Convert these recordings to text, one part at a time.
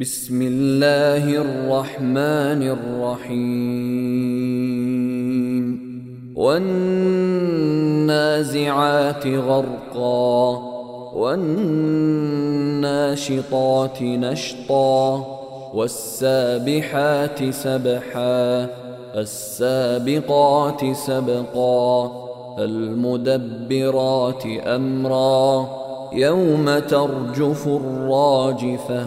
بسم الله الرحمن الرحيم. والنازعات غرقا والناشطات نشطا والسابحات سبحا السابقات سبقا المدبرات أمرا. يوم ترجف الراجفة.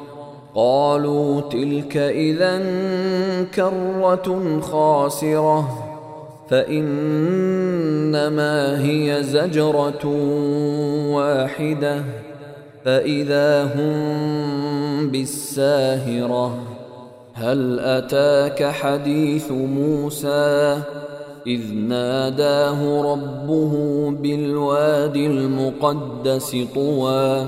قالوا تلك إذا كرة خاسرة فإنما هي زجرة واحدة فإذا هم بالساهرة. هل أتاك حديث موسى؟ إذ ناداه ربه بالواد المقدس طوى.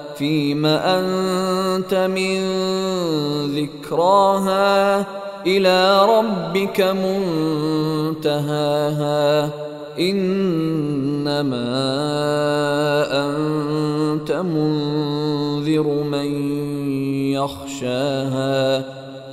فيم أنت من ذكراها إلى ربك منتهاها. إنما أنت منذر من يخشاها.